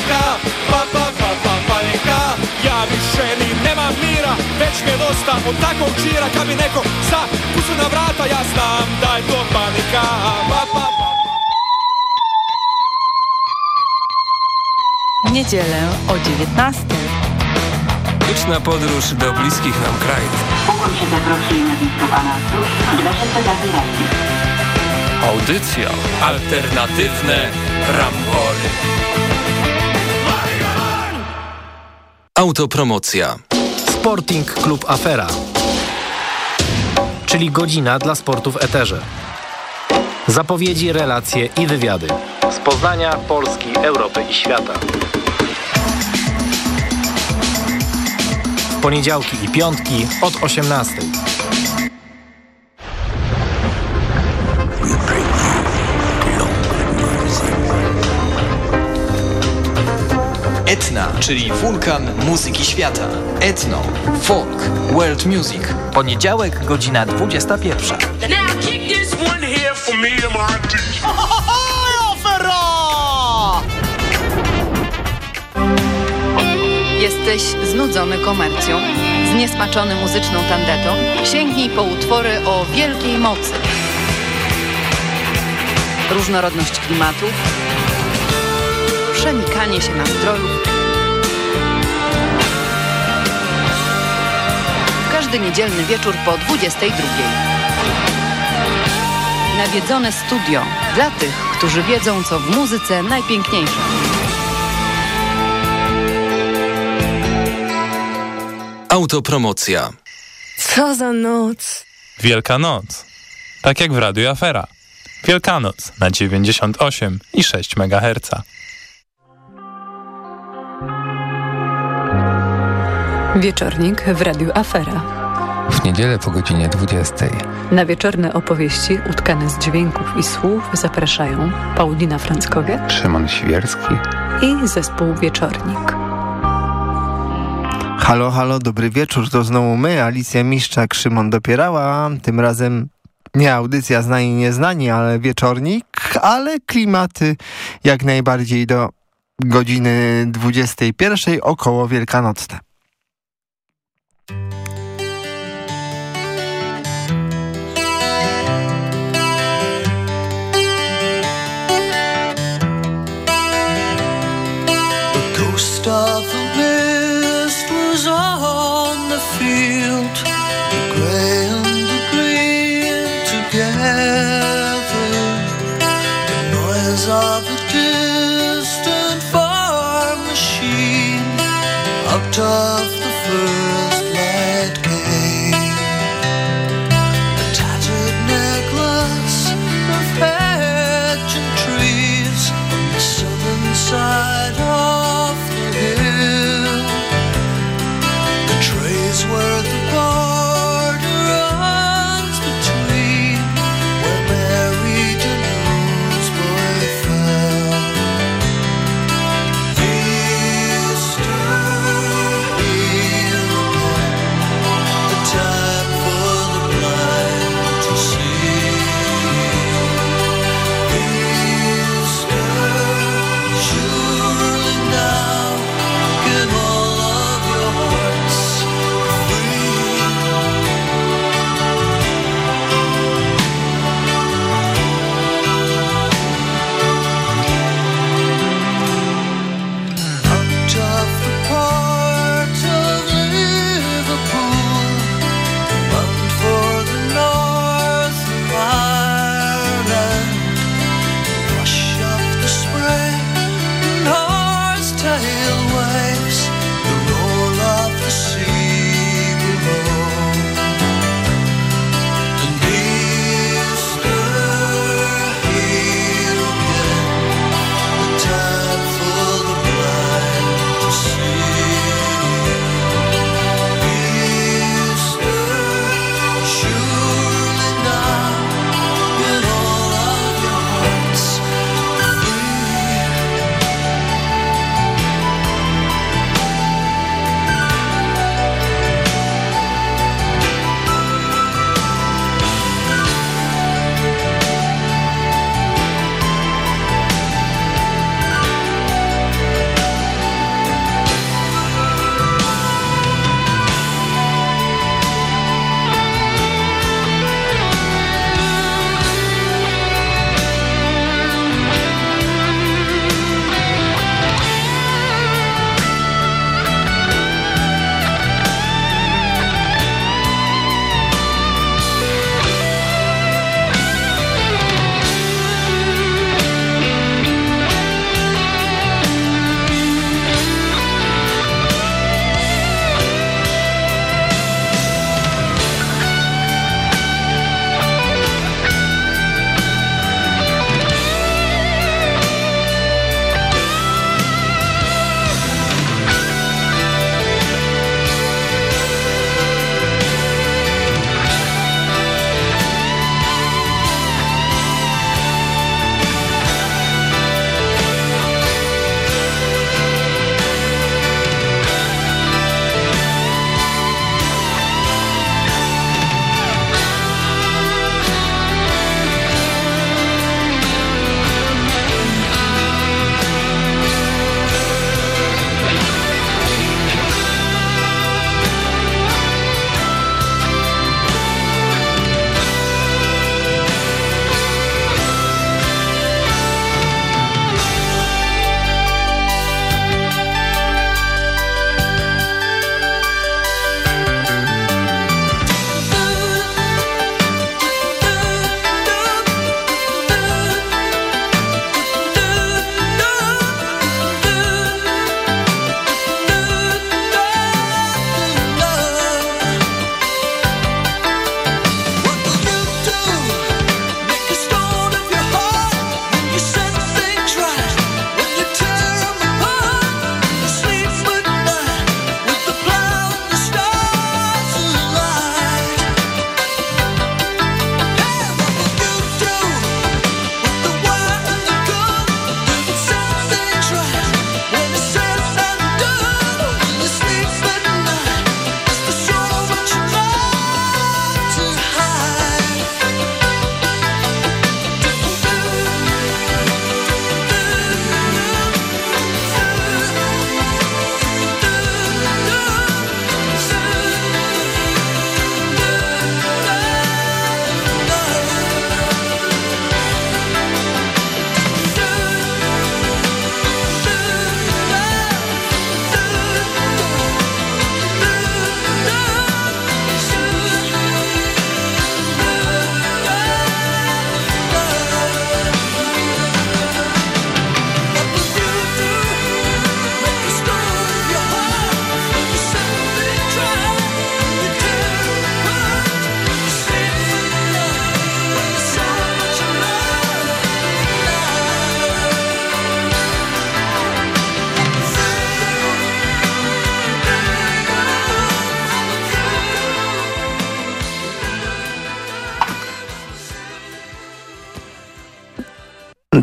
panienka Pa, pa, pa, pa, panienka Ja više ni nemam mira Već mi je dosta od takvog čira Kad mi neko sa pusu na vrata Ja znam da je to panika Pa, pa, pa Niedzielę o 19. Liczna podróż do bliskich nam krajów. Ukłon się zaprosił na Pana Audycja. Alternatywne rambory. Autopromocja. Sporting Klub Afera. Czyli godzina dla sportu w eterze. Zapowiedzi, relacje i wywiady. Z Poznania, Polski, Europy i świata. Poniedziałki i piątki od 18. czyli wulkan muzyki świata. Etno, folk, world music. Poniedziałek, godzina 21. Jesteś znudzony komercją, zniesmaczony muzyczną tandetą? Sięgnij po utwory o wielkiej mocy. Różnorodność klimatów, przenikanie się nastrojów. Każdy niedzielny wieczór po 22. Nawiedzone studio dla tych, którzy wiedzą, co w muzyce najpiękniejsze. Autopromocja. Co za noc. Wielkanoc. Tak jak w Radiu Afera. Wielkanoc na 98 i 6 MHz. Wieczornik w Radiu Afera. W niedzielę po godzinie 20. Na wieczorne opowieści utkane z dźwięków i słów zapraszają Paulina Franckowiak, Szymon Świerski i zespół Wieczornik. Halo, halo, dobry wieczór, to znowu my, Alicja Miszczak, Szymon Dopierała, tym razem nie audycja Znani Nieznani, ale wieczornik, ale klimaty jak najbardziej do godziny 21 około wielkanocne. Was on the field, the grey and the green together. The noise of a distant farm machine out of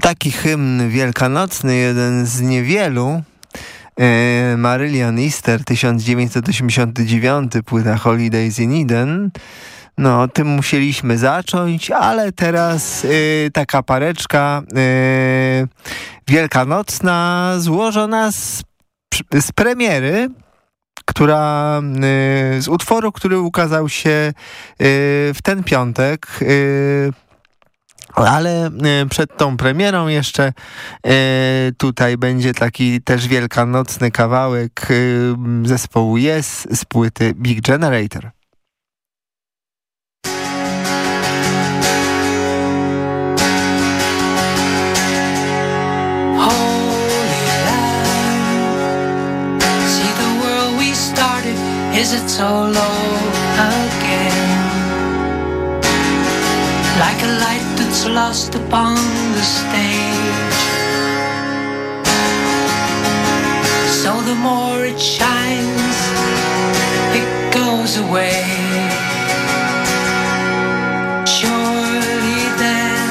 Taki hymn wielkanocny, jeden z niewielu. E, Marillion Easter 1989, płyta Holidays in Eden. No, tym musieliśmy zacząć, ale teraz y, taka pareczka y, wielkanocna złożona z, z premiery, która z utworu, który ukazał się w ten piątek. Ale przed tą premierą jeszcze tutaj będzie taki też wielkanocny kawałek zespołu Yes z płyty Big Generator. Is it so low again? Like a light lost upon the stage. So the more it shines, it goes away. Surely then,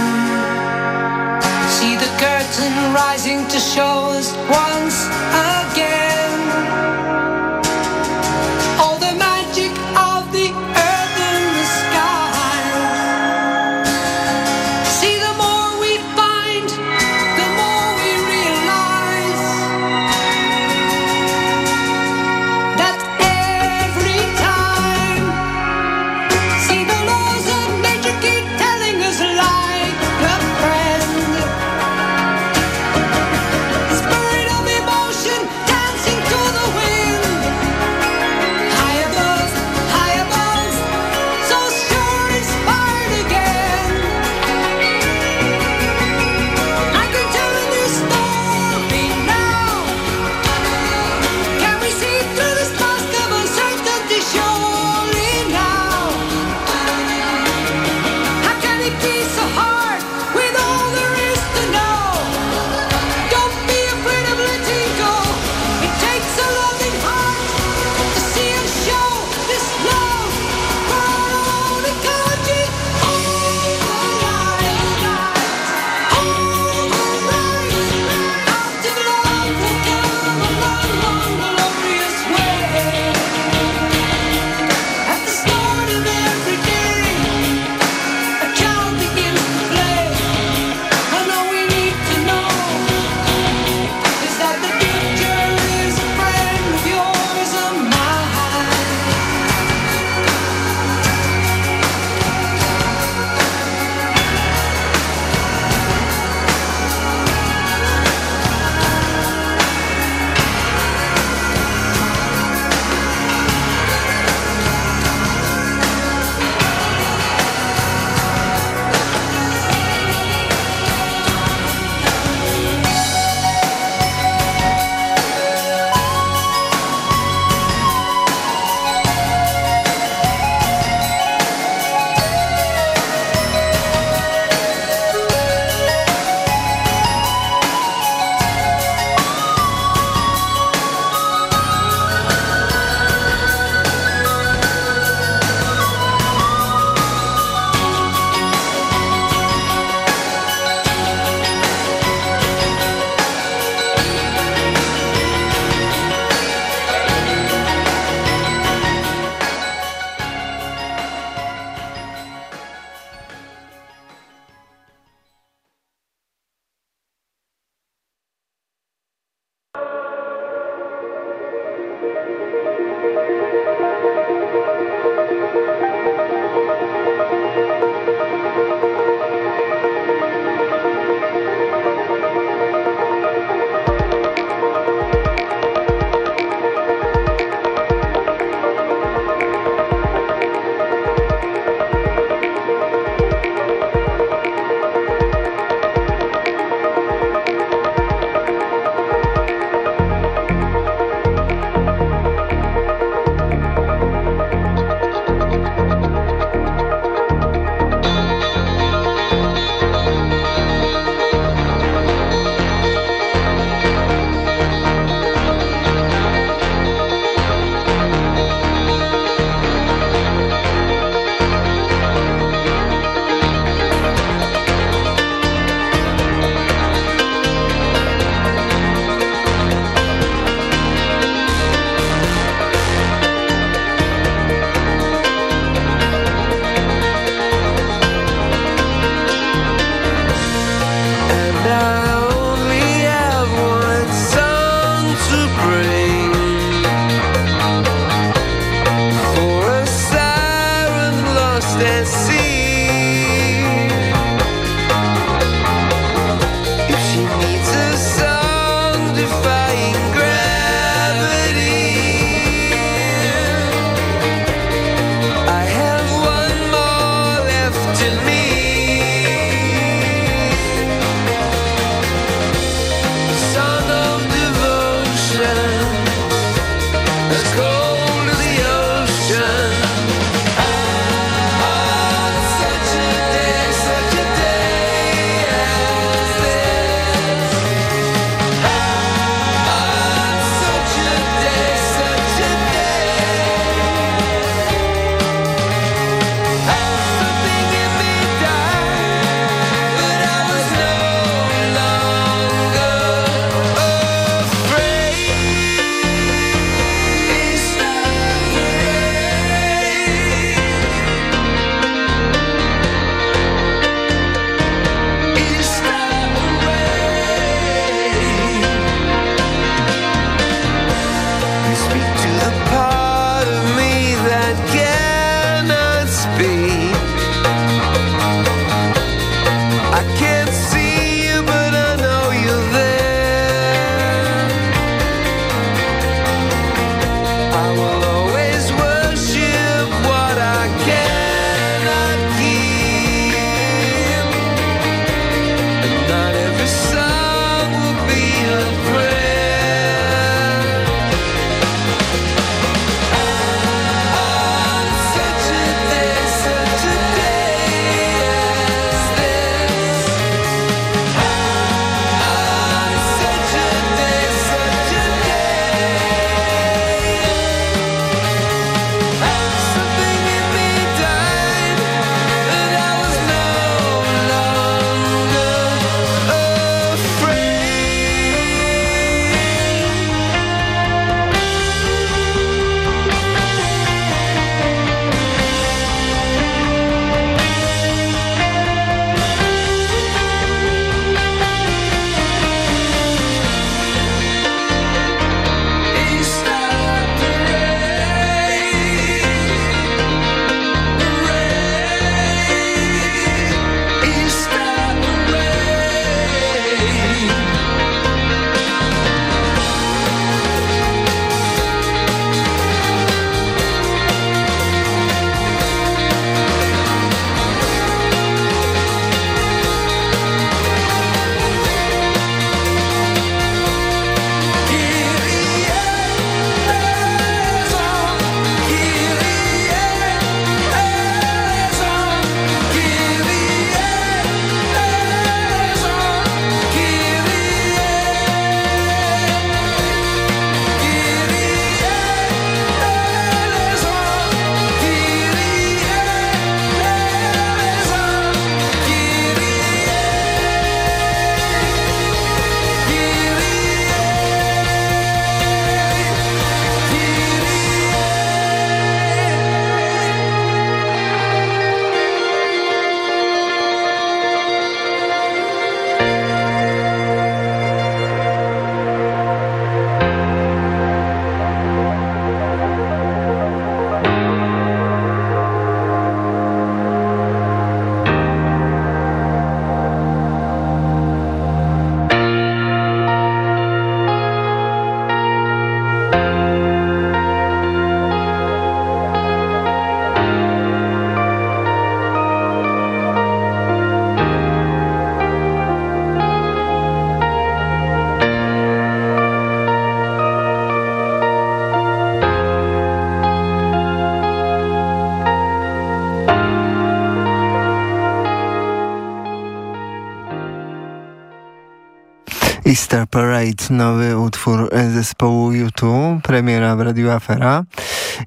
see the curtain rising to show us once again. Easter Parade, nowy utwór zespołu YouTube, premiera w Radio Afera.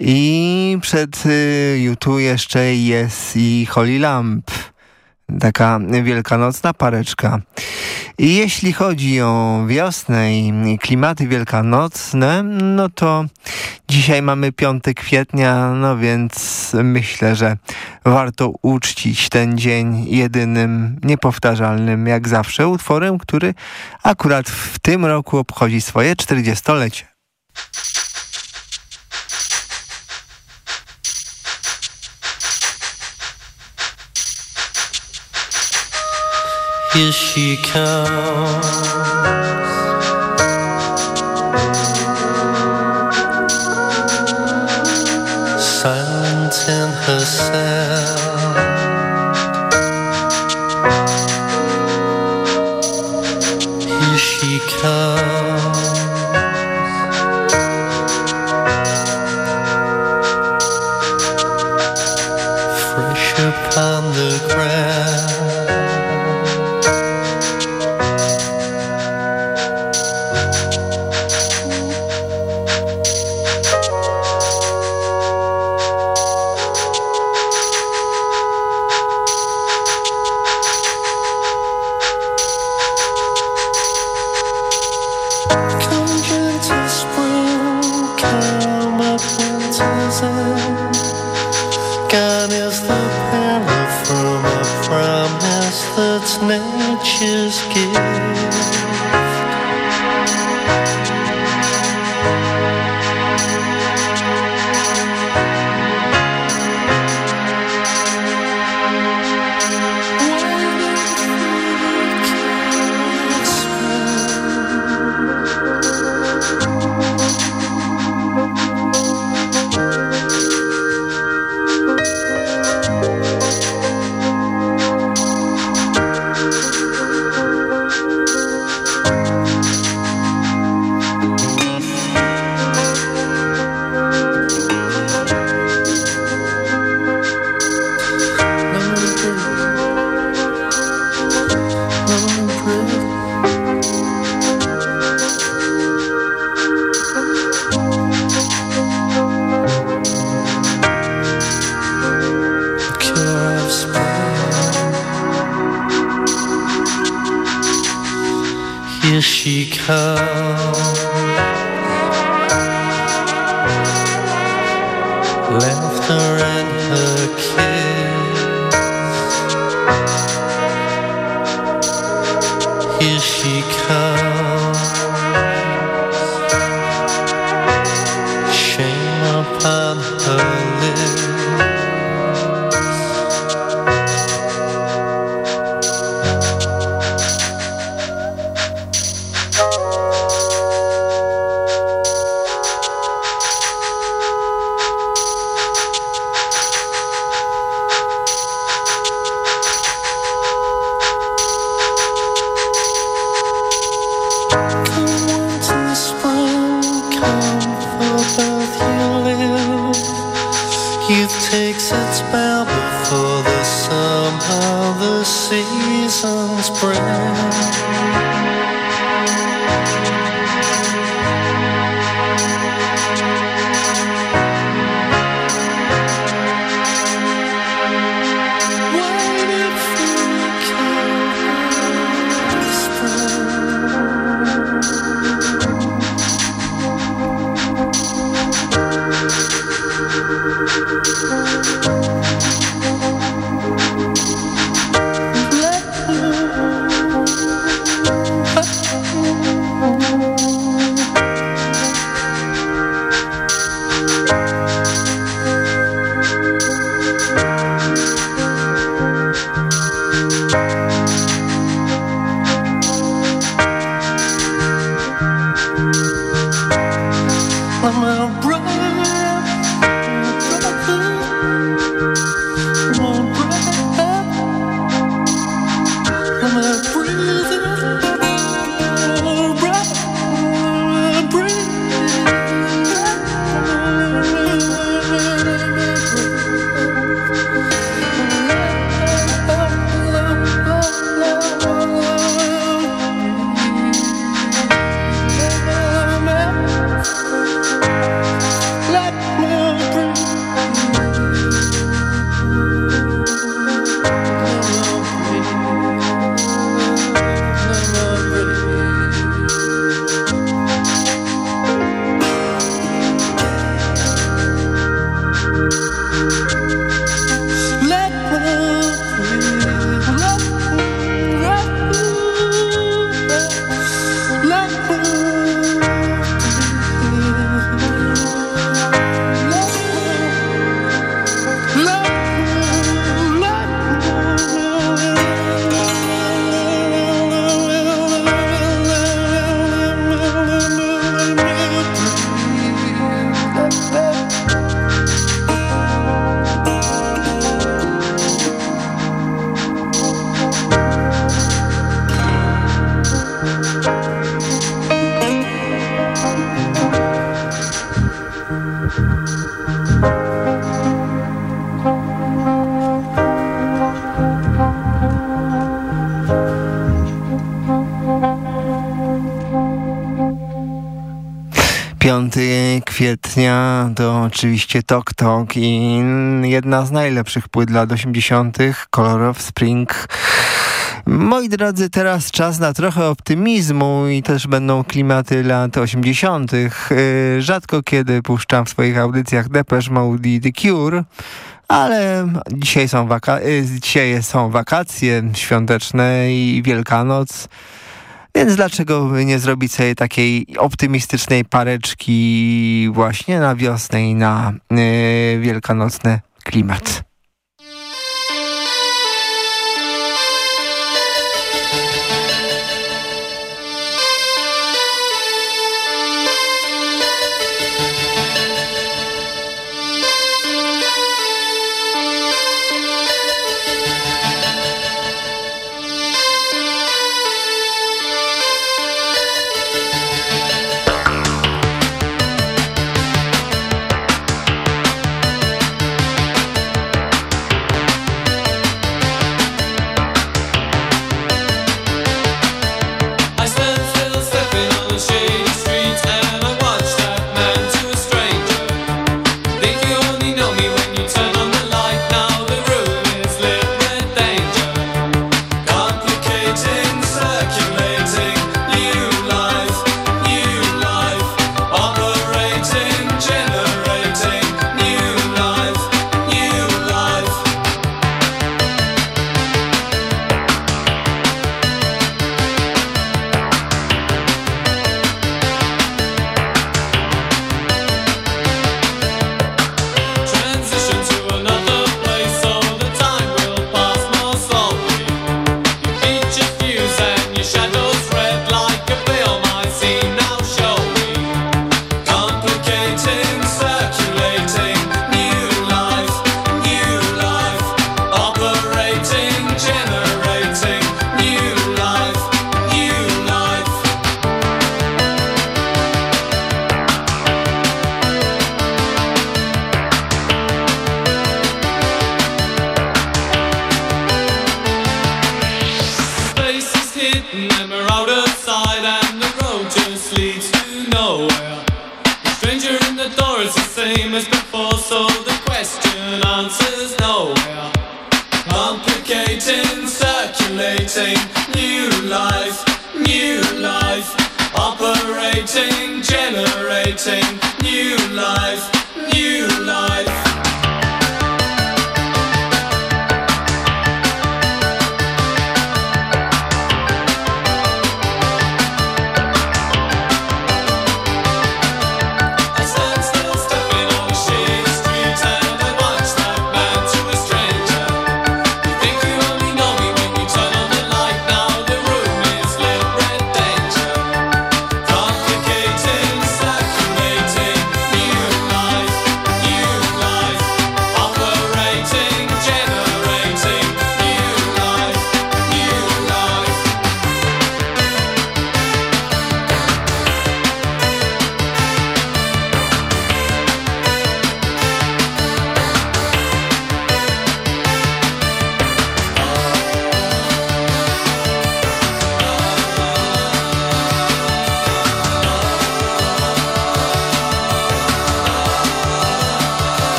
I przed YouTube jeszcze jest i Holy Lamp, taka wielkanocna pareczka. I jeśli chodzi o wiosnę i klimaty wielkanocne, no to dzisiaj mamy 5 kwietnia, no więc myślę, że warto uczcić ten dzień jedynym, niepowtarzalnym jak zawsze utworem, który akurat w tym roku obchodzi swoje 40-lecie. Here she comes. Kwietnia to oczywiście Tok Tok i jedna z najlepszych płyt lat 80. Color of Spring. Moi drodzy, teraz czas na trochę optymizmu i też będą klimaty lat 80. Y, rzadko kiedy puszczam w swoich audycjach Depeche Mode i The Cure, ale dzisiaj są, waka y, dzisiaj są wakacje świąteczne i Wielkanoc. Więc dlaczego nie zrobić sobie takiej optymistycznej pareczki właśnie na wiosnę i na yy, wielkanocny klimat?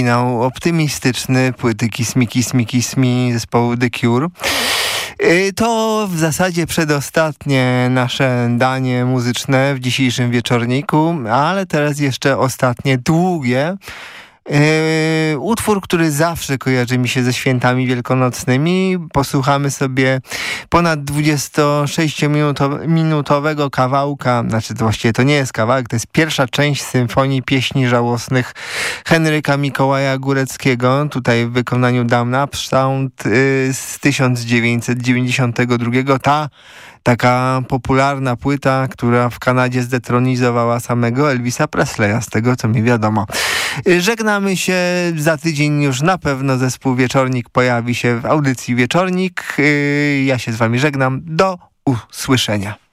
Finał optymistyczny płyty Kiss Me, Kiss Me, Kiss Me zespołu The Cure. Y, to w zasadzie przedostatnie nasze danie muzyczne w dzisiejszym wieczorniku, ale teraz jeszcze ostatnie długie. Yy, utwór, który zawsze kojarzy mi się ze świętami wielkanocnymi. Posłuchamy sobie ponad 26-minutowego kawałka, znaczy to właściwie to nie jest kawałek, to jest pierwsza część symfonii pieśni żałosnych Henryka Mikołaja Góreckiego, tutaj w wykonaniu Damn Upsound yy, z 1992. Ta taka popularna płyta, która w Kanadzie zdetronizowała samego Elvisa Presleya, z tego co mi wiadomo. Y, żegnamy się, za tydzień już na pewno zespół Wieczornik pojawi się w audycji Wieczornik. Y, ja się z wami żegnam, do usłyszenia.